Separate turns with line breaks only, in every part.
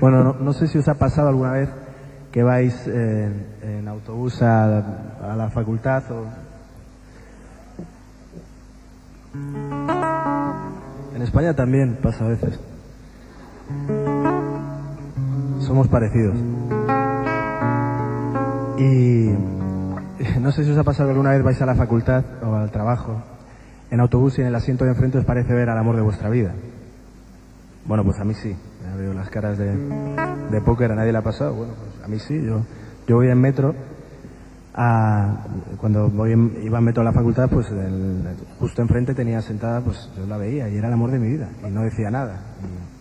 Bueno, no, no sé si os ha pasado alguna vez que vais eh, en autobús a, a la facultad o... En España también pasa a veces. Somos parecidos. Y no sé si os ha pasado alguna vez vais a la facultad o al trabajo en autobús y en el asiento de enfrente os parece ver al amor de vuestra vida. Bueno, pues a mí sí. Ya veo las caras de, de póker, a nadie le ha pasado. Bueno, pues a mí sí. Yo, yo voy en metro. A, cuando voy en- iba en metro a la facultad, pues justo enfrente tenía sentada, pues yo la veía y era el amor de mi vida. Y no decía nada.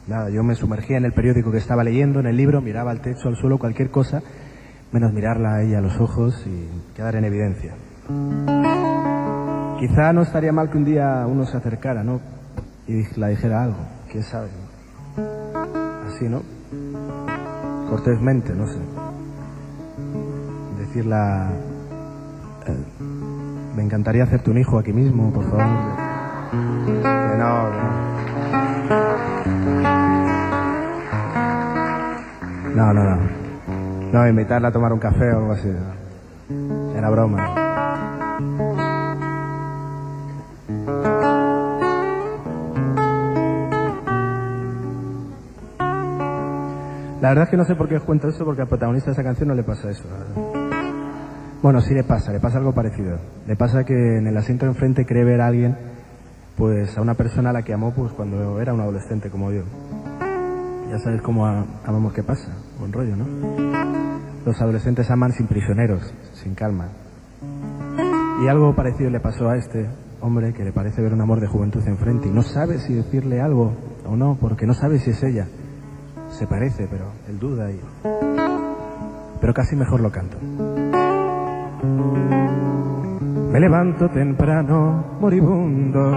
Nada, yo me sumergía en el periódico que estaba leyendo, en el libro, miraba al techo, al suelo, cualquier cosa, menos mirarla a ella a los ojos y quedar en evidencia. Quizá no estaría mal que un día uno se acercara, ¿no? Y la dijera algo, quién sabe. Así, ¿no? Cortésmente, no sé. Decirla... eh, me encantaría hacerte un hijo aquí mismo, por favor. No, no. No, no, no. No, invitarla a tomar un café o algo así. Era broma. La verdad es que no sé por qué os cuento eso, porque al protagonista de esa canción no le pasa eso. Bueno, sí le pasa, le pasa algo parecido. Le pasa que en el asiento de enfrente cree ver a alguien, pues a una persona a la que amó pues cuando era un adolescente como yo. Ya sabes cómo amamos qué pasa, buen rollo, ¿no? Los adolescentes aman sin prisioneros, sin calma. Y algo parecido le pasó a este hombre que le parece ver un amor de juventud enfrente y no sabe si decirle algo o no, porque no sabe si es ella. Se parece, pero él duda y... Pero casi mejor lo canto. Me levanto temprano, moribundo.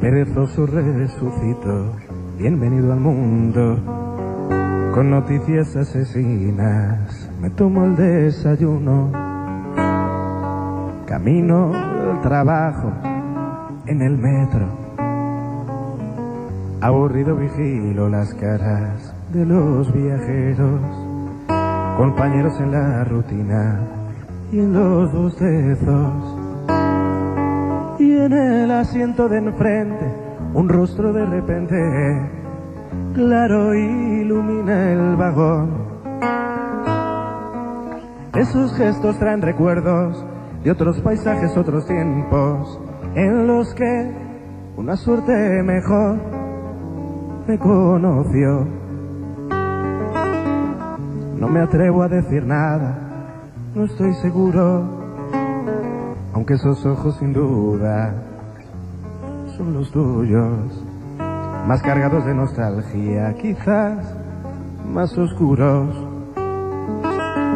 Perezoso resucito, bienvenido al mundo. Con noticias asesinas, me tomo el desayuno. Camino al trabajo, en el metro. Aburrido vigilo las caras de los viajeros, compañeros en la rutina y en los bostezos. Y en el asiento de enfrente, un rostro de repente, claro ilumina el vagón. Esos gestos traen recuerdos de otros paisajes, otros tiempos, en los que una suerte mejor me conoció. No me atrevo a decir nada, no estoy seguro, aunque esos ojos sin duda son los tuyos, más cargados de nostalgia, quizás más oscuros,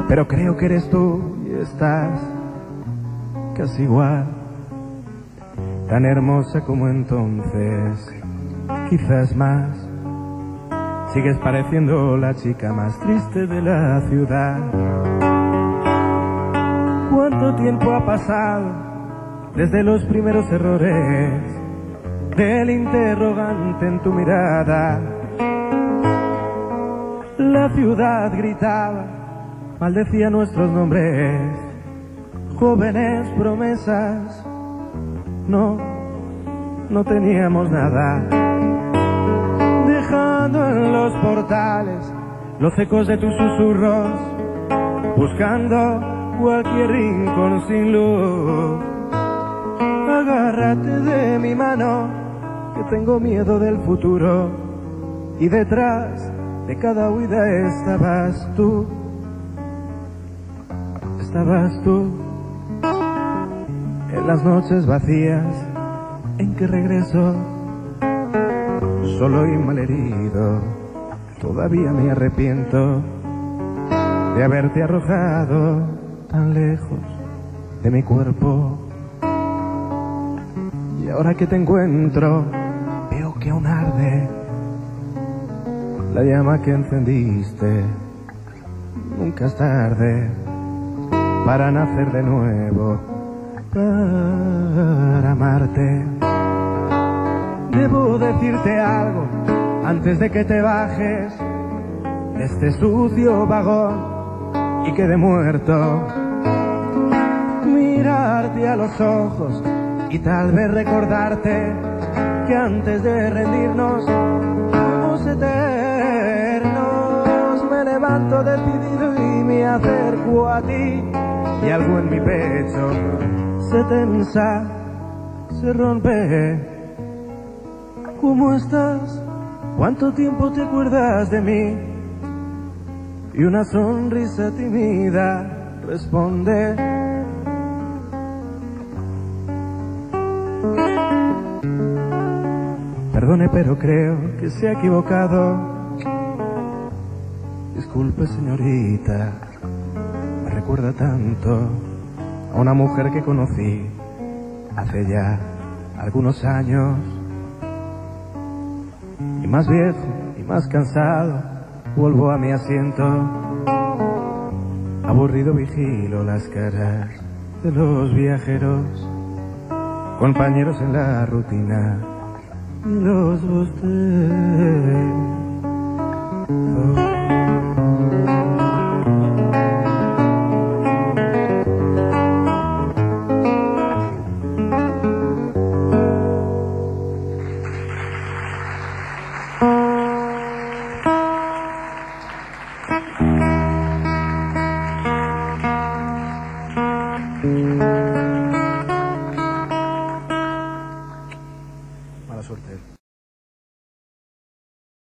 pero creo que eres tú y estás casi igual, tan hermosa como entonces, quizás más. Sigues pareciendo la chica más triste de la ciudad. ¿Cuánto tiempo ha pasado desde los primeros errores del interrogante en tu mirada? La ciudad gritaba, maldecía nuestros nombres, jóvenes promesas. No, no teníamos nada los portales los ecos de tus susurros, buscando cualquier rincón sin luz. Agárrate de mi mano, que tengo miedo del futuro, y detrás de cada huida estabas tú, estabas tú, en las noches vacías en que regreso solo y malherido. Todavía me arrepiento de haberte arrojado tan lejos de mi cuerpo. Y ahora que te encuentro, veo que aún arde la llama que encendiste. Nunca es tarde para nacer de nuevo, para amarte. Debo decirte algo antes de que te bajes de este sucio vagón y quede muerto. Mirarte a los ojos y tal vez recordarte que antes de rendirnos fuimos eternos. Me levanto decidido y me acerco a ti y algo en mi pecho se tensa, se rompe. ¿Cómo estás? ¿Cuánto tiempo te acuerdas de mí? Y una sonrisa tímida responde. Perdone, pero creo que se ha equivocado. Disculpe, señorita, me recuerda tanto a una mujer que conocí hace ya algunos años. Más viejo y más cansado, vuelvo a mi asiento. Aburrido vigilo las caras de los viajeros, compañeros en la rutina y los bostezos. Mm-hmm.